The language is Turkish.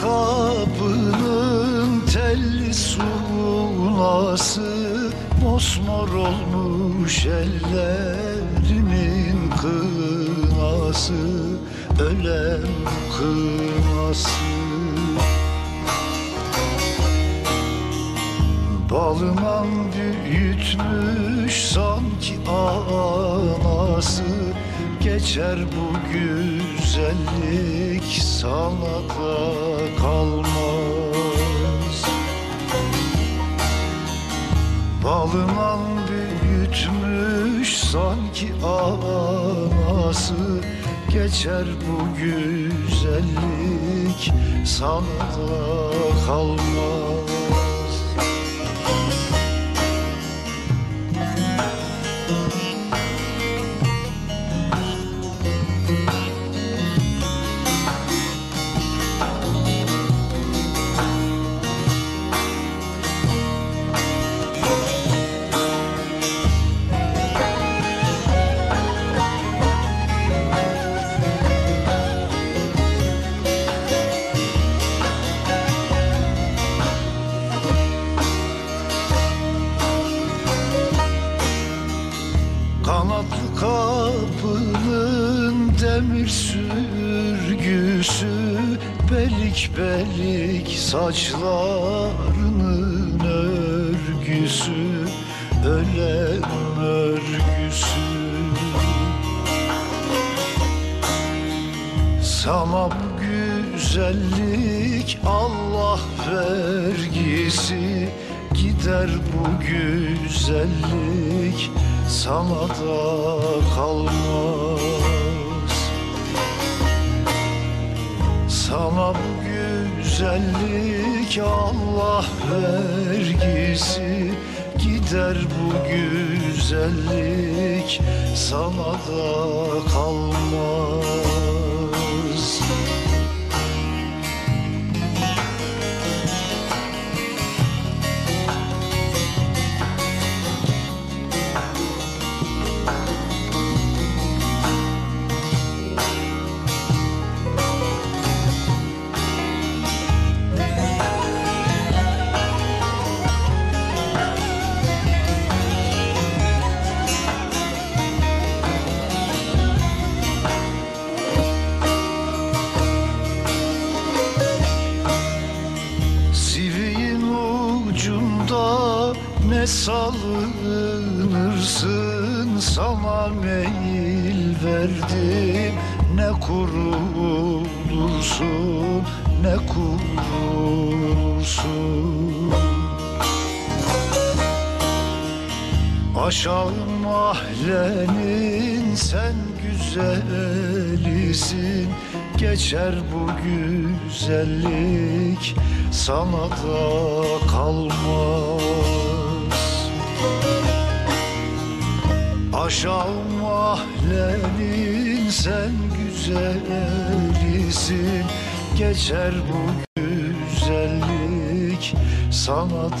Kapının telli sulası Mosmor olmuş ellerimin kınası Ölem kınası. Balından büyütmüş sanki anası Geçer bu güzellik sana da kalmaz Balından büyütmüş sanki anası. Geçer bu güzellik sana da kalmaz demir sürgüsü Belik belik saçlarının örgüsü Ölen örgüsü. Bu güzellik Allah vergisi Gider bu güzellik sana da kalmaz Bu güzellik Allah vergisi. Gider bu güzellik sana da kalmaz ne salınırsın. Sana meyil verdim. Ne kurulursun Ne kurulursun. Aşağı mahallenin sen güzelisin. Geçer bu güzellik sana da kalmaz Aşağı mahallenin sen güzelisin. Geçer bu güzellik sana da